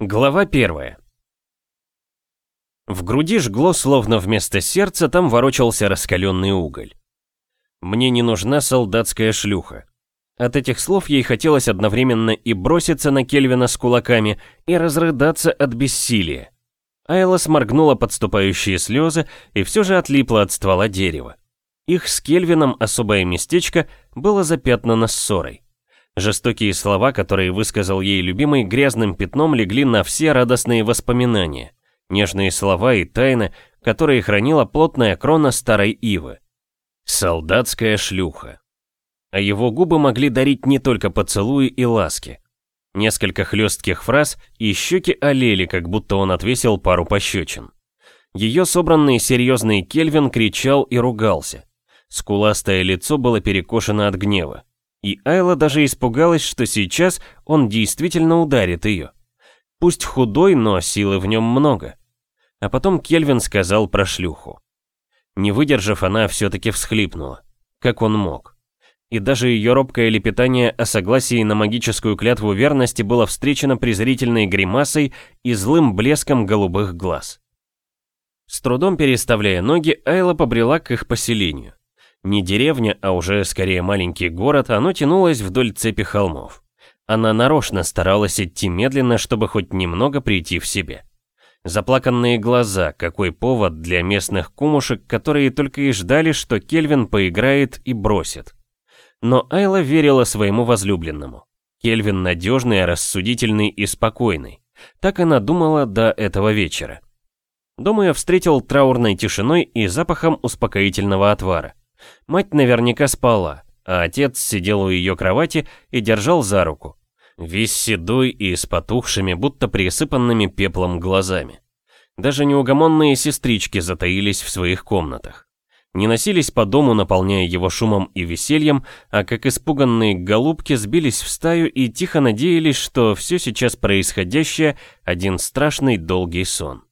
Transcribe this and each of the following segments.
Глава первая. В груди жгло, словно вместо сердца там ворочался раскаленный уголь. «Мне не нужна солдатская шлюха». От этих слов ей хотелось одновременно и броситься на Кельвина с кулаками, и разрыдаться от бессилия. Айла сморгнула подступающие слезы и все же отлипла от ствола дерева. Их с Кельвином особое местечко было запятнано ссорой. Жестокие слова, которые высказал ей любимый, грязным пятном легли на все радостные воспоминания. Нежные слова и тайны, которые хранила плотная крона старой ивы. Солдатская шлюха. А его губы могли дарить не только поцелуи и ласки. Несколько хлестких фраз, и щеки олели, как будто он отвесил пару пощечин. Ее собранный серьезный Кельвин кричал и ругался. Скуластое лицо было перекошено от гнева. И Айла даже испугалась, что сейчас он действительно ударит ее. Пусть худой, но силы в нем много. А потом Кельвин сказал про шлюху. Не выдержав, она все-таки всхлипнула. Как он мог? И даже ее робкое лепетание о согласии на магическую клятву верности было встречено презрительной гримасой и злым блеском голубых глаз. С трудом переставляя ноги, Айла побрела к их поселению. Не деревня, а уже скорее маленький город, оно тянулось вдоль цепи холмов. Она нарочно старалась идти медленно, чтобы хоть немного прийти в себе. Заплаканные глаза, какой повод для местных кумушек, которые только и ждали, что Кельвин поиграет и бросит. Но Айла верила своему возлюбленному. Кельвин надежный, рассудительный и спокойный. Так она думала до этого вечера. Дома я встретил траурной тишиной и запахом успокоительного отвара. Мать наверняка спала, а отец сидел у ее кровати и держал за руку. Весь седой и с потухшими, будто присыпанными пеплом глазами. Даже неугомонные сестрички затаились в своих комнатах. Не носились по дому, наполняя его шумом и весельем, а как испуганные голубки сбились в стаю и тихо надеялись, что все сейчас происходящее – один страшный долгий сон.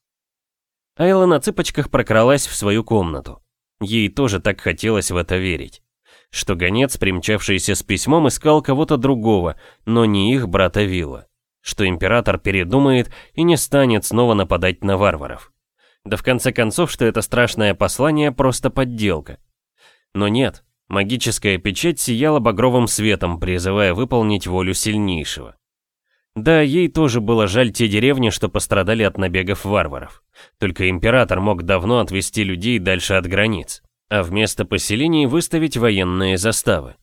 Айла на цыпочках прокралась в свою комнату. Ей тоже так хотелось в это верить. Что гонец, примчавшийся с письмом, искал кого-то другого, но не их брата Вилла. Что император передумает и не станет снова нападать на варваров. Да в конце концов, что это страшное послание просто подделка. Но нет, магическая печать сияла багровым светом, призывая выполнить волю сильнейшего. Да, ей тоже было жаль те деревни, что пострадали от набегов варваров. Только император мог давно отвести людей дальше от границ, а вместо поселений выставить военные заставы.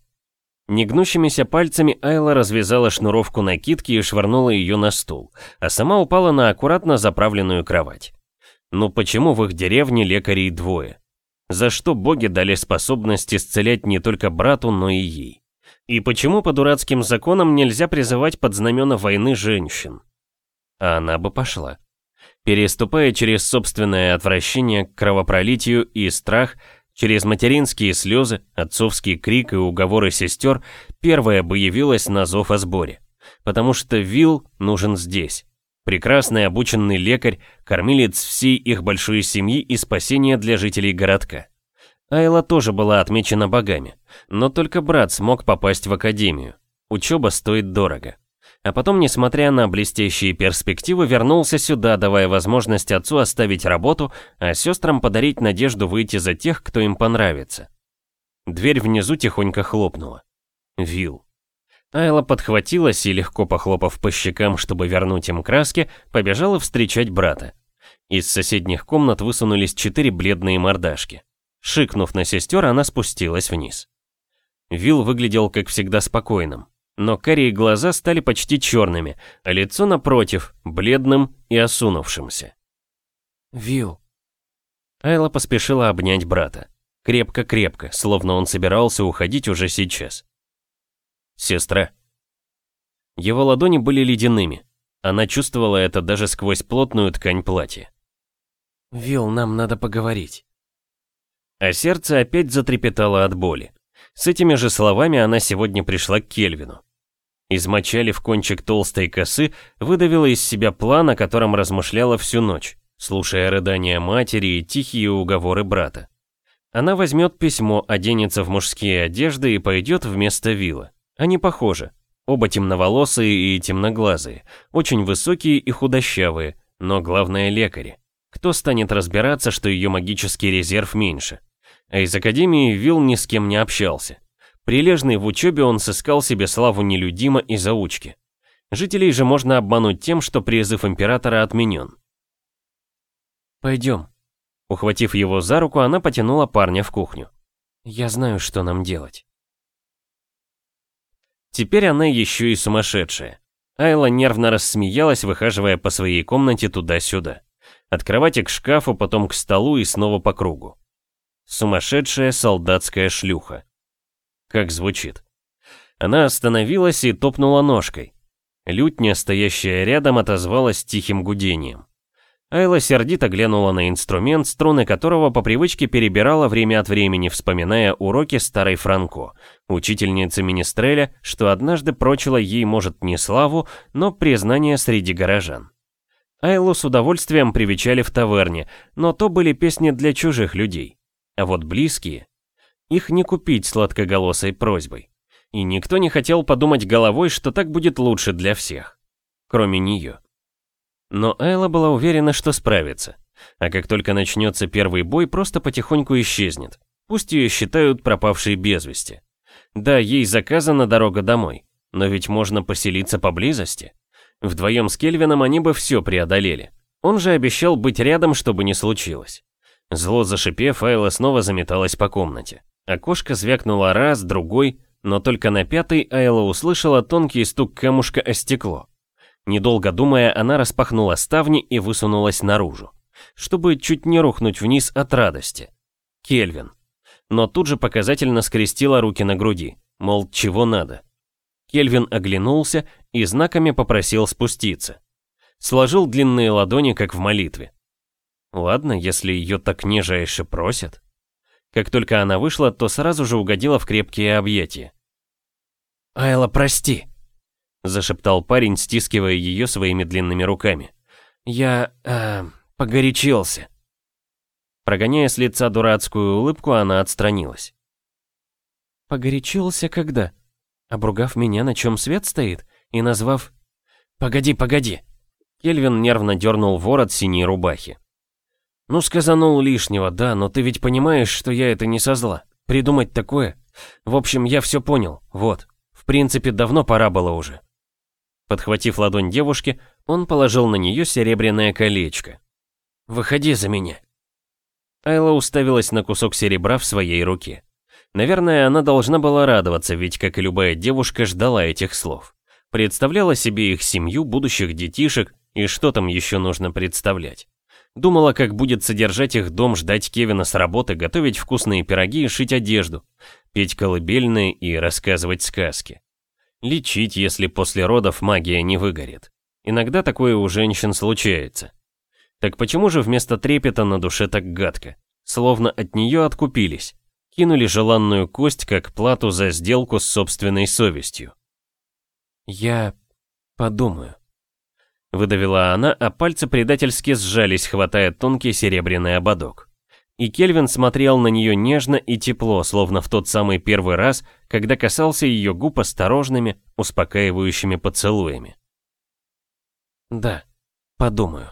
Негнущимися пальцами Айла развязала шнуровку накидки и швырнула ее на стул, а сама упала на аккуратно заправленную кровать. Ну почему в их деревне лекарей двое? За что боги дали способность исцелять не только брату, но и ей? И почему по дурацким законам нельзя призывать под знамена войны женщин? А она бы пошла. Переступая через собственное отвращение к кровопролитию и страх, через материнские слезы, отцовский крик и уговоры сестер, первая бы явилась на зов о сборе. Потому что Вил нужен здесь. Прекрасный обученный лекарь, кормилец всей их большой семьи и спасение для жителей городка. Айла тоже была отмечена богами, но только брат смог попасть в академию. Учеба стоит дорого. А потом, несмотря на блестящие перспективы, вернулся сюда, давая возможность отцу оставить работу, а сестрам подарить надежду выйти за тех, кто им понравится. Дверь внизу тихонько хлопнула. Вил. Айла подхватилась и, легко похлопав по щекам, чтобы вернуть им краски, побежала встречать брата. Из соседних комнат высунулись четыре бледные мордашки. Шикнув на сестер, она спустилась вниз. Вил выглядел, как всегда, спокойным. Но карие глаза стали почти черными, а лицо, напротив, бледным и осунувшимся. «Вил». Айла поспешила обнять брата. Крепко-крепко, словно он собирался уходить уже сейчас. «Сестра». Его ладони были ледяными. Она чувствовала это даже сквозь плотную ткань платья. «Вил, нам надо поговорить» а сердце опять затрепетало от боли. С этими же словами она сегодня пришла к Кельвину. Измочалив кончик толстой косы, выдавила из себя план, о котором размышляла всю ночь, слушая рыдания матери и тихие уговоры брата. Она возьмет письмо, оденется в мужские одежды и пойдет вместо вилла. Они похожи. Оба темноволосые и темноглазые, очень высокие и худощавые, но главное лекари. Кто станет разбираться, что ее магический резерв меньше? А из Академии Вилл ни с кем не общался. Прилежный в учебе он сыскал себе славу нелюдима и заучки. Жителей же можно обмануть тем, что призыв императора отменен. «Пойдем». Ухватив его за руку, она потянула парня в кухню. «Я знаю, что нам делать». Теперь она еще и сумасшедшая. Айла нервно рассмеялась, выхаживая по своей комнате туда-сюда. От кровати к шкафу, потом к столу и снова по кругу. Сумасшедшая солдатская шлюха. Как звучит. Она остановилась и топнула ножкой. Лютня, стоящая рядом, отозвалась тихим гудением. Айла сердито глянула на инструмент, струны которого по привычке перебирала время от времени, вспоминая уроки старой Франко, учительницы Министреля, что однажды прочила ей, может, не славу, но признание среди горожан. Айлу с удовольствием привечали в таверне, но то были песни для чужих людей. А вот близкие, их не купить сладкоголосой просьбой. И никто не хотел подумать головой, что так будет лучше для всех. Кроме нее. Но Айла была уверена, что справится. А как только начнется первый бой, просто потихоньку исчезнет. Пусть ее считают пропавшей без вести. Да, ей заказана дорога домой, но ведь можно поселиться поблизости. Вдвоем с Кельвином они бы все преодолели. Он же обещал быть рядом, чтобы не случилось. Зло зашипев, Айла снова заметалась по комнате. Окошко звякнуло раз, другой, но только на пятый Айла услышала тонкий стук камушка о стекло. Недолго думая, она распахнула ставни и высунулась наружу, чтобы чуть не рухнуть вниз от радости. Кельвин. Но тут же показательно скрестила руки на груди, мол, чего надо. Кельвин оглянулся и знаками попросил спуститься. Сложил длинные ладони, как в молитве. Ладно, если ее так нежайше просят. Как только она вышла, то сразу же угодила в крепкие объятия. «Айла, прости!» Зашептал парень, стискивая ее своими длинными руками. «Я... Э, погорячился». Прогоняя с лица дурацкую улыбку, она отстранилась. «Погорячился когда? Обругав меня, на чем свет стоит? И назвав... Погоди, погоди!» Кельвин нервно дернул ворот синей рубахи. «Ну, сказанул лишнего, да, но ты ведь понимаешь, что я это не со зла. Придумать такое. В общем, я все понял, вот. В принципе, давно пора было уже. Подхватив ладонь девушки, он положил на нее серебряное колечко. «Выходи за меня». Айла уставилась на кусок серебра в своей руке. Наверное, она должна была радоваться, ведь, как и любая девушка, ждала этих слов. Представляла себе их семью, будущих детишек, и что там еще нужно представлять. Думала, как будет содержать их дом, ждать Кевина с работы, готовить вкусные пироги и шить одежду, петь колыбельные и рассказывать сказки. Лечить, если после родов магия не выгорит. Иногда такое у женщин случается. Так почему же вместо трепета на душе так гадко? Словно от нее откупились. Кинули желанную кость как плату за сделку с собственной совестью. «Я подумаю», — выдавила она, а пальцы предательски сжались, хватая тонкий серебряный ободок. И Кельвин смотрел на нее нежно и тепло, словно в тот самый первый раз, когда касался ее губ осторожными, успокаивающими поцелуями. «Да, подумаю».